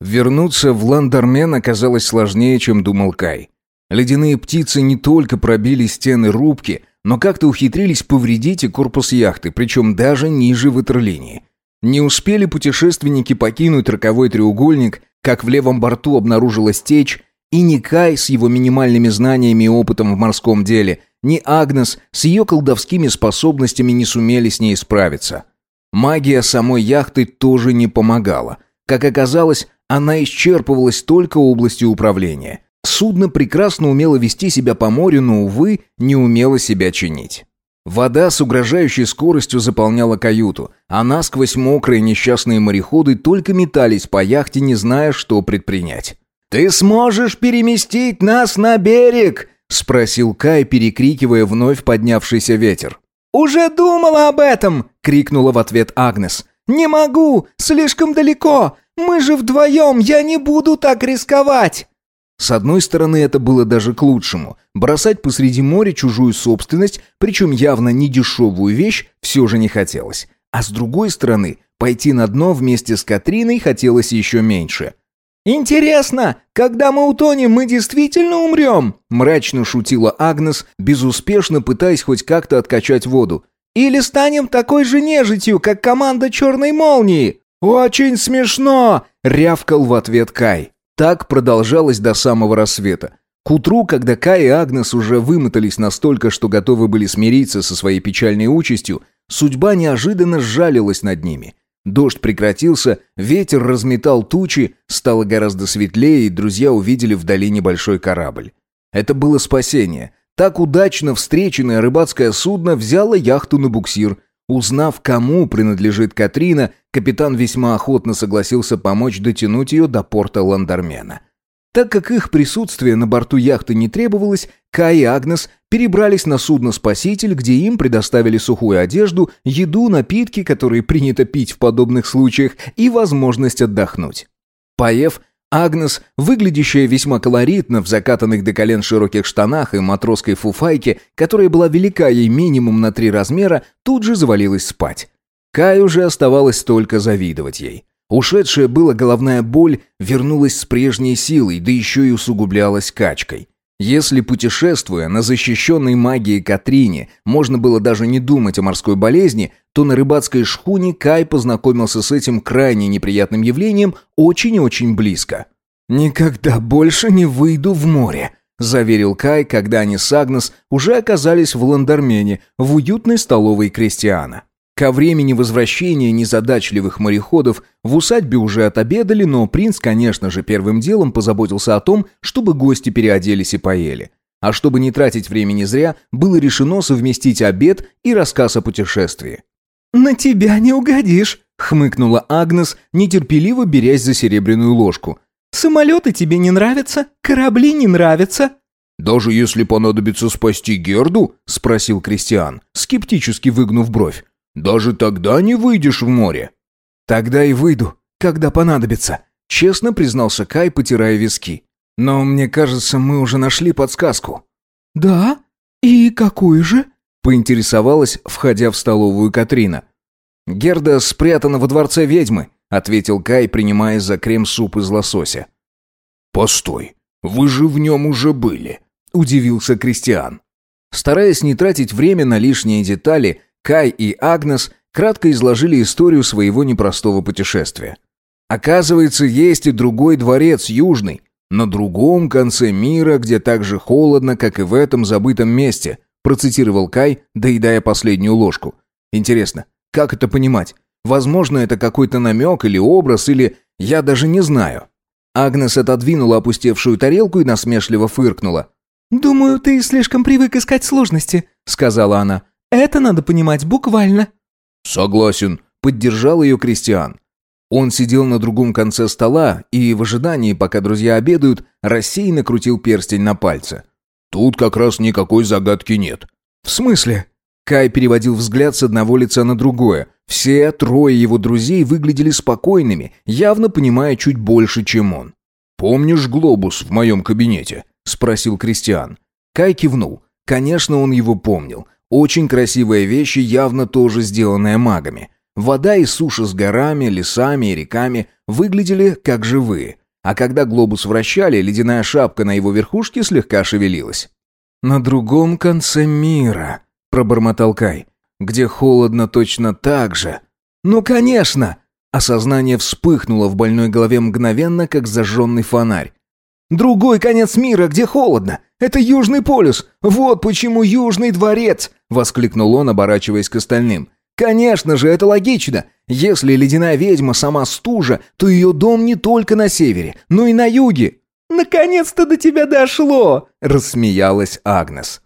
Вернуться в Ландармен оказалось сложнее, чем думал Кай. Ледяные птицы не только пробили стены рубки, но как-то ухитрились повредить и корпус яхты, причем даже ниже ватерлинии. Не успели путешественники покинуть роковой треугольник, как в левом борту обнаружилась течь, и ни Кай с его минимальными знаниями и опытом в морском деле, ни Агнес с ее колдовскими способностями не сумели с ней справиться. Магия самой яхты тоже не помогала. Как оказалось, она исчерпывалась только областью управления. Судно прекрасно умело вести себя по морю, но, увы, не умело себя чинить. Вода с угрожающей скоростью заполняла каюту, а насквозь мокрые несчастные мореходы только метались по яхте, не зная, что предпринять. «Ты сможешь переместить нас на берег?» — спросил Кай, перекрикивая вновь поднявшийся ветер. «Уже думала об этом!» — крикнула в ответ Агнес. «Не могу! Слишком далеко! Мы же вдвоем! Я не буду так рисковать!» С одной стороны, это было даже к лучшему. Бросать посреди моря чужую собственность, причем явно не дешевую вещь, все же не хотелось. А с другой стороны, пойти на дно вместе с Катриной хотелось еще меньше. «Интересно, когда мы утонем, мы действительно умрем?» мрачно шутила Агнес, безуспешно пытаясь хоть как-то откачать воду. «Или станем такой же нежитью, как команда Черной Молнии?» «Очень смешно!» — рявкал в ответ Кай. Так продолжалось до самого рассвета. К утру, когда Кай и Агнес уже вымотались настолько, что готовы были смириться со своей печальной участью, судьба неожиданно сжалилась над ними. Дождь прекратился, ветер разметал тучи, стало гораздо светлее, и друзья увидели вдали небольшой корабль. Это было спасение. Так удачно встреченное рыбацкое судно взяло яхту на буксир. Узнав, кому принадлежит Катрина, капитан весьма охотно согласился помочь дотянуть ее до порта Ландармена. Так как их присутствие на борту яхты не требовалось, Кай и Агнес перебрались на судно «Спаситель», где им предоставили сухую одежду, еду, напитки, которые принято пить в подобных случаях, и возможность отдохнуть. Поев, Агнес, выглядящая весьма колоритно в закатанных до колен широких штанах и матросской фуфайке, которая была велика ей минимум на три размера, тут же завалилась спать. Кай уже оставалось только завидовать ей. Ушедшая была головная боль вернулась с прежней силой, да еще и усугублялась качкой. Если, путешествуя на защищенной магией Катрине, можно было даже не думать о морской болезни, то на рыбацкой шхуне Кай познакомился с этим крайне неприятным явлением очень и очень близко. «Никогда больше не выйду в море», – заверил Кай, когда они с Агнес уже оказались в Ландармене, в уютной столовой Кристиана. Ко времени возвращения незадачливых мореходов в усадьбе уже отобедали, но принц, конечно же, первым делом позаботился о том, чтобы гости переоделись и поели. А чтобы не тратить времени зря, было решено совместить обед и рассказ о путешествии. «На тебя не угодишь», — хмыкнула Агнес, нетерпеливо берясь за серебряную ложку. «Самолеты тебе не нравятся? Корабли не нравятся?» «Даже если понадобится спасти Герду?» — спросил Кристиан, скептически выгнув бровь. Даже тогда не выйдешь в море. Тогда и выйду, когда понадобится, честно признался Кай, потирая виски. Но мне кажется, мы уже нашли подсказку. Да? И какую же? поинтересовалась, входя в столовую Катрина. Герда спрятана во дворце ведьмы, ответил Кай, принимая за крем-суп из лосося. Постой, вы же в нем уже были, удивился Кристиан. Стараясь не тратить время на лишние детали, Кай и Агнес кратко изложили историю своего непростого путешествия. Оказывается, есть и другой дворец, южный, на другом конце мира, где так же холодно, как и в этом забытом месте, процитировал Кай, доедая последнюю ложку. Интересно, как это понимать? Возможно, это какой-то намек или образ, или я даже не знаю. Агнес отодвинула опустевшую тарелку и насмешливо фыркнула. «Думаю, ты слишком привык искать сложности», — сказала она. Это надо понимать буквально». «Согласен», — поддержал ее Кристиан. Он сидел на другом конце стола и, в ожидании, пока друзья обедают, рассеянно крутил перстень на пальце. «Тут как раз никакой загадки нет». «В смысле?» Кай переводил взгляд с одного лица на другое. Все трое его друзей выглядели спокойными, явно понимая чуть больше, чем он. «Помнишь глобус в моем кабинете?» — спросил Кристиан. Кай кивнул. Конечно, он его помнил. Очень красивая вещь и явно тоже сделанная магами. Вода и суша с горами, лесами и реками выглядели как живые. А когда глобус вращали, ледяная шапка на его верхушке слегка шевелилась. «На другом конце мира», — пробормотал Кай, — «где холодно точно так же». «Ну, конечно!» Осознание вспыхнуло в больной голове мгновенно, как зажженный фонарь. «Другой конец мира, где холодно! Это Южный полюс! Вот почему Южный дворец!» — воскликнул он, оборачиваясь к остальным. «Конечно же, это логично. Если ледяная ведьма сама стужа, то ее дом не только на севере, но и на юге». «Наконец-то до тебя дошло!» — рассмеялась Агнес.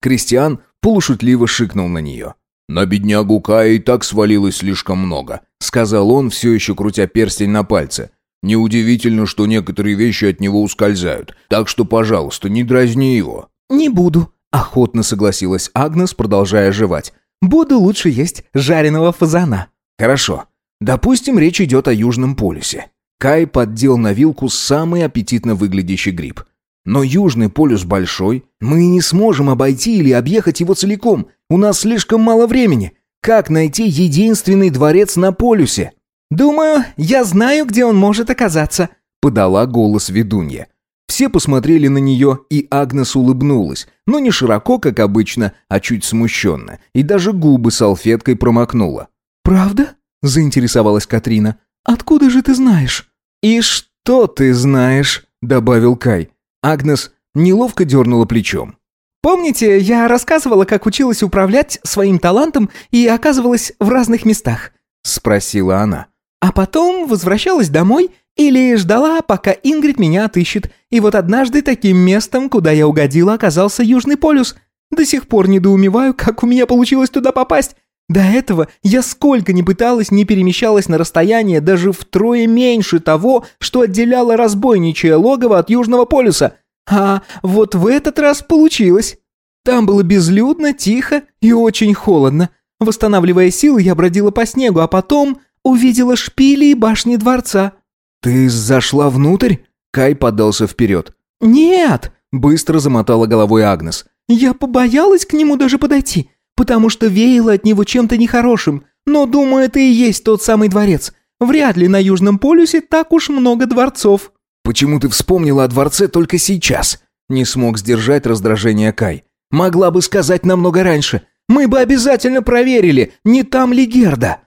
Кристиан полушутливо шикнул на нее. «На беднягу Кая и так свалилось слишком много», — сказал он, все еще крутя перстень на пальце. «Неудивительно, что некоторые вещи от него ускользают. Так что, пожалуйста, не дразни его». «Не буду», — охотно согласилась Агнес, продолжая жевать. «Буду лучше есть жареного фазана». «Хорошо. Допустим, речь идет о Южном полюсе». Кай поддел на вилку самый аппетитно выглядящий гриб. «Но Южный полюс большой. Мы не сможем обойти или объехать его целиком. У нас слишком мало времени. Как найти единственный дворец на полюсе?» «Думаю, я знаю, где он может оказаться», — подала голос ведунья. Все посмотрели на нее, и Агнес улыбнулась, но не широко, как обычно, а чуть смущенно, и даже губы салфеткой промокнула. «Правда?» — заинтересовалась Катрина. «Откуда же ты знаешь?» «И что ты знаешь?» — добавил Кай. Агнес неловко дернула плечом. «Помните, я рассказывала, как училась управлять своим талантом и оказывалась в разных местах?» — спросила она. «А потом возвращалась домой или ждала, пока Ингрид меня отыщет. И вот однажды таким местом, куда я угодила, оказался Южный полюс. До сих пор недоумеваю, как у меня получилось туда попасть. До этого я сколько ни пыталась, не перемещалась на расстояние даже втрое меньше того, что отделяло разбойничье логово от Южного полюса. А вот в этот раз получилось. Там было безлюдно, тихо и очень холодно. Восстанавливая силы, я бродила по снегу, а потом увидела шпили и башни дворца. «Ты зашла внутрь?» Кай подался вперед. «Нет!» – быстро замотала головой Агнес. «Я побоялась к нему даже подойти потому что веяло от него чем-то нехорошим. Но, думаю, это и есть тот самый дворец. Вряд ли на Южном полюсе так уж много дворцов». «Почему ты вспомнила о дворце только сейчас?» Не смог сдержать раздражение Кай. «Могла бы сказать намного раньше. Мы бы обязательно проверили, не там ли Герда».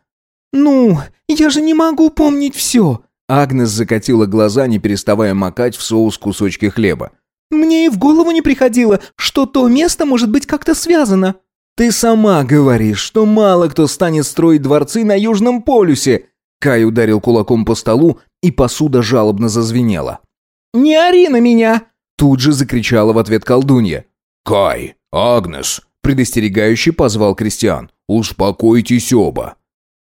«Ну, я же не могу помнить все». Агнес закатила глаза, не переставая макать в соус кусочки хлеба. «Мне и в голову не приходило, что то место может быть как-то связано». «Ты сама говоришь, что мало кто станет строить дворцы на Южном полюсе!» Кай ударил кулаком по столу, и посуда жалобно зазвенела. «Не ори на меня!» Тут же закричала в ответ колдунья. «Кай, Агнес!» предостерегающе позвал Кристиан. «Успокойтесь оба!»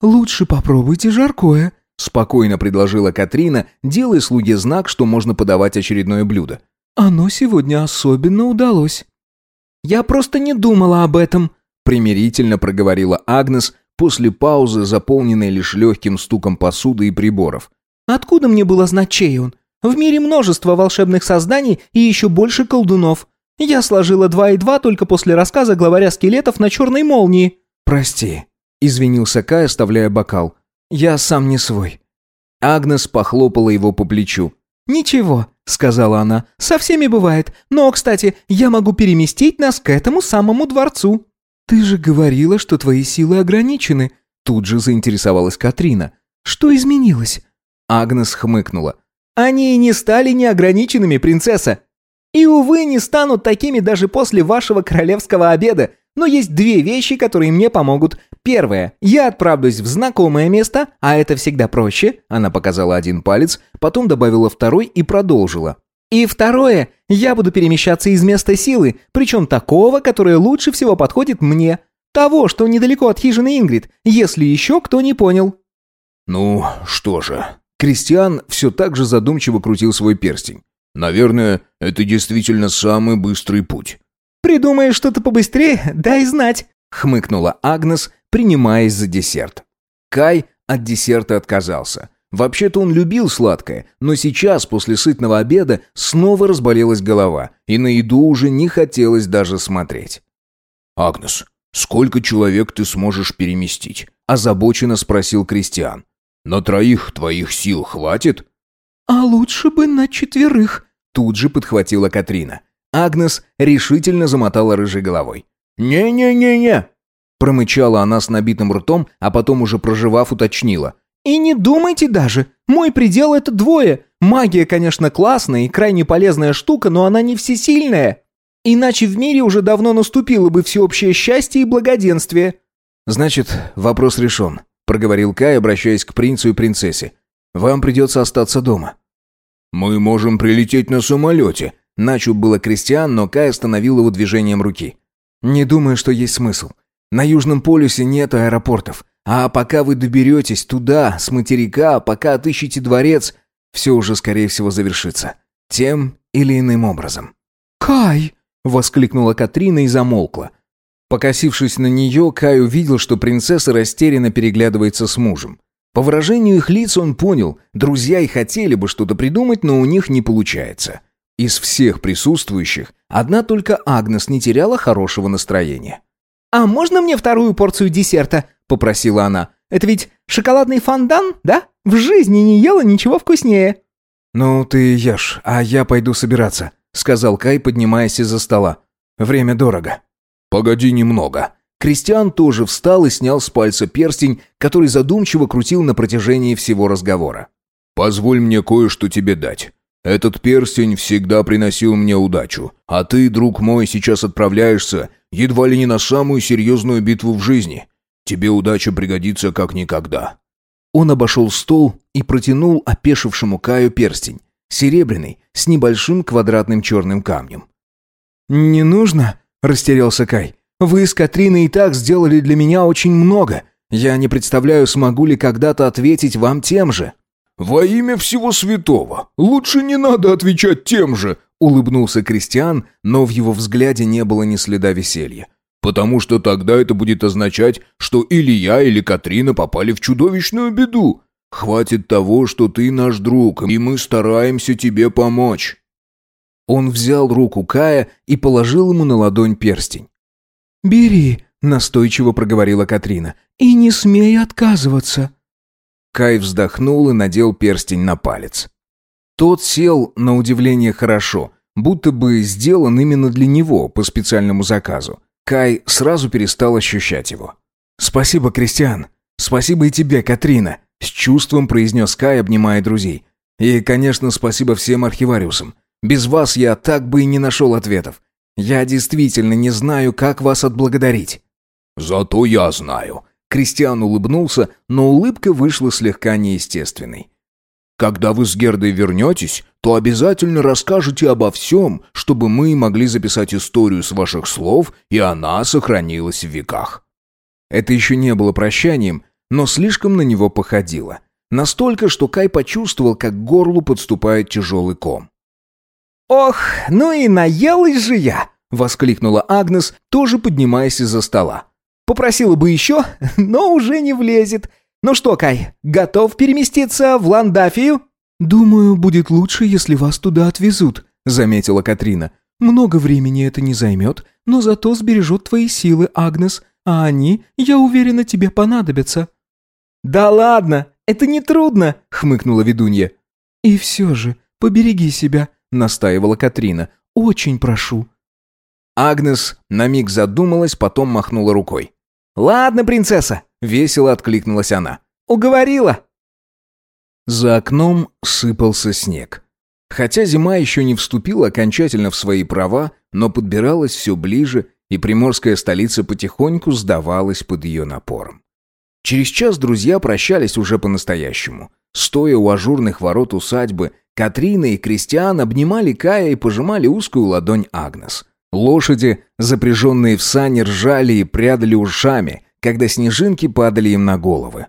«Лучше попробуйте жаркое», спокойно предложила Катрина, делая слуге знак, что можно подавать очередное блюдо. «Оно сегодня особенно удалось». «Я просто не думала об этом», — примирительно проговорила Агнес после паузы, заполненной лишь легким стуком посуды и приборов. «Откуда мне было знать, чей он? В мире множество волшебных созданий и еще больше колдунов. Я сложила два и два только после рассказа главаря скелетов на черной молнии». «Прости», — извинился Кай, оставляя бокал. «Я сам не свой». Агнес похлопала его по плечу. «Ничего, сказала она. «Со всеми бывает. Но, кстати, я могу переместить нас к этому самому дворцу». «Ты же говорила, что твои силы ограничены», тут же заинтересовалась Катрина. «Что изменилось?» Агнес хмыкнула. «Они и не стали неограниченными, принцесса. И, увы, не станут такими даже после вашего королевского обеда. Но есть две вещи, которые мне помогут. Первое. Я отправлюсь в знакомое место, а это всегда проще. Она показала один палец, потом добавила второй и продолжила. И второе. Я буду перемещаться из места силы, причем такого, которое лучше всего подходит мне. Того, что недалеко от хижины Ингрид, если еще кто не понял. Ну, что же. Кристиан все так же задумчиво крутил свой перстень. Наверное, это действительно самый быстрый путь. «Придумаешь что-то побыстрее, дай знать», — хмыкнула Агнес, принимаясь за десерт. Кай от десерта отказался. Вообще-то он любил сладкое, но сейчас, после сытного обеда, снова разболелась голова, и на еду уже не хотелось даже смотреть. «Агнес, сколько человек ты сможешь переместить?» озабоченно спросил Кристиан. «На троих твоих сил хватит?» «А лучше бы на четверых», тут же подхватила Катрина. Агнес решительно замотала рыжей головой. «Не-не-не-не!» Промычала она с набитым ртом, а потом уже проживав, уточнила. «И не думайте даже. Мой предел — это двое. Магия, конечно, классная и крайне полезная штука, но она не всесильная. Иначе в мире уже давно наступило бы всеобщее счастье и благоденствие». «Значит, вопрос решен», — проговорил Кай, обращаясь к принцу и принцессе. «Вам придется остаться дома». «Мы можем прилететь на самолете», — начал было Кристиан, но Кай остановил его движением руки. «Не думаю, что есть смысл. На Южном полюсе нет аэропортов. А пока вы доберетесь туда, с материка, пока отыщете дворец, все уже, скорее всего, завершится. Тем или иным образом». «Кай!» — воскликнула Катрина и замолкла. Покосившись на нее, Кай увидел, что принцесса растерянно переглядывается с мужем. По выражению их лиц он понял, друзья и хотели бы что-то придумать, но у них не получается. Из всех присутствующих одна только Агнес не теряла хорошего настроения. «А можно мне вторую порцию десерта?» – попросила она. «Это ведь шоколадный фондан, да? В жизни не ела ничего вкуснее». «Ну, ты ешь, а я пойду собираться», – сказал Кай, поднимаясь из-за стола. «Время дорого». «Погоди немного». Кристиан тоже встал и снял с пальца перстень, который задумчиво крутил на протяжении всего разговора. «Позволь мне кое-что тебе дать. Этот перстень всегда приносил мне удачу, а ты, друг мой, сейчас отправляешься едва ли не на самую серьезную битву в жизни. Тебе удача пригодится как никогда». Он обошел стол и протянул опешившему Каю перстень, серебряный, с небольшим квадратным черным камнем. «Не нужно?» – растерялся Кай. «Вы с Катриной и так сделали для меня очень много. Я не представляю, смогу ли когда-то ответить вам тем же». «Во имя всего святого! Лучше не надо отвечать тем же!» Улыбнулся Кристиан, но в его взгляде не было ни следа веселья. «Потому что тогда это будет означать, что или я, или Катрина попали в чудовищную беду. Хватит того, что ты наш друг, и мы стараемся тебе помочь». Он взял руку Кая и положил ему на ладонь перстень. «Бери», — настойчиво проговорила Катрина, — «и не смей отказываться». Кай вздохнул и надел перстень на палец. Тот сел, на удивление, хорошо, будто бы сделан именно для него, по специальному заказу. Кай сразу перестал ощущать его. «Спасибо, Кристиан. Спасибо и тебе, Катрина», — с чувством произнес Кай, обнимая друзей. «И, конечно, спасибо всем архивариусам. Без вас я так бы и не нашел ответов. Я действительно не знаю, как вас отблагодарить». «Зато я знаю», Кристиан улыбнулся, но улыбка вышла слегка неестественной. «Когда вы с Гердой вернетесь, то обязательно расскажете обо всем, чтобы мы могли записать историю с ваших слов, и она сохранилась в веках». Это еще не было прощанием, но слишком на него походило. Настолько, что Кай почувствовал, как к горлу подступает тяжелый ком. «Ох, ну и наелась же я!» — воскликнула Агнес, тоже поднимаясь из-за стола. Попросила бы еще, но уже не влезет. Ну что, Кай, готов переместиться в Ландафию?» «Думаю, будет лучше, если вас туда отвезут», — заметила Катрина. «Много времени это не займет, но зато сбережет твои силы, Агнес, а они, я уверена, тебе понадобятся». «Да ладно, это не трудно», — хмыкнула ведунья. «И все же, побереги себя», — настаивала Катрина. «Очень прошу». Агнес на миг задумалась, потом махнула рукой. «Ладно, принцесса», — весело откликнулась она. «Уговорила». За окном сыпался снег. Хотя зима еще не вступила окончательно в свои права, но подбиралась все ближе, и приморская столица потихоньку сдавалась под ее напором. Через час друзья прощались уже по-настоящему. Стоя у ажурных ворот усадьбы, Катрина и Кристиан обнимали Кая и пожимали узкую ладонь Агнес. Лошади, запряженные в сани, ржали и прядали ушами, когда снежинки падали им на головы.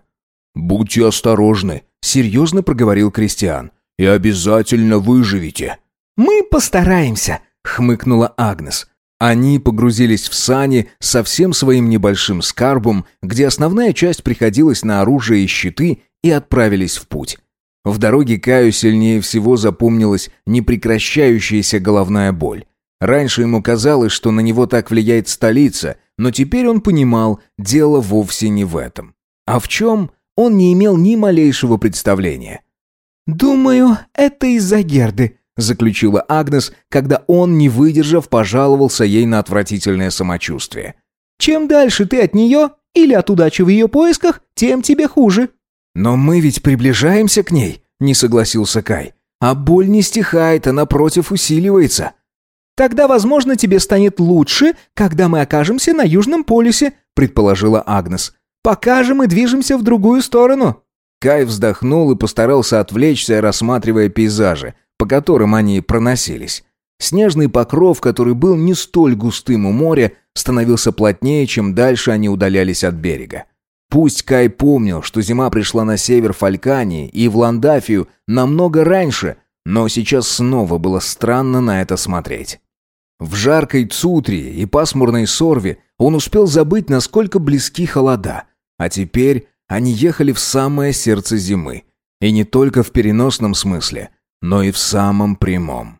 «Будьте осторожны», — серьезно проговорил Кристиан. «И обязательно выживете». «Мы постараемся», — хмыкнула Агнес. Они погрузились в сани со всем своим небольшим скарбом, где основная часть приходилась на оружие и щиты, и отправились в путь. В дороге Каю сильнее всего запомнилась непрекращающаяся головная боль. Раньше ему казалось, что на него так влияет столица, но теперь он понимал, дело вовсе не в этом. А в чем он не имел ни малейшего представления. «Думаю, это из-за Герды», — заключила Агнес, когда он, не выдержав, пожаловался ей на отвратительное самочувствие. «Чем дальше ты от нее или от удачи в ее поисках, тем тебе хуже». «Но мы ведь приближаемся к ней», — не согласился Кай. «А боль не стихает, а напротив усиливается». «Тогда, возможно, тебе станет лучше, когда мы окажемся на Южном полюсе», — предположила Агнес. «Пока мы движемся в другую сторону». Кай вздохнул и постарался отвлечься, рассматривая пейзажи, по которым они проносились. Снежный покров, который был не столь густым у моря, становился плотнее, чем дальше они удалялись от берега. Пусть Кай помнил, что зима пришла на север Фалькании и в Ландафию намного раньше, но сейчас снова было странно на это смотреть. В жаркой Цутре и пасмурной Сорве он успел забыть, насколько близки холода, а теперь они ехали в самое сердце зимы. И не только в переносном смысле, но и в самом прямом.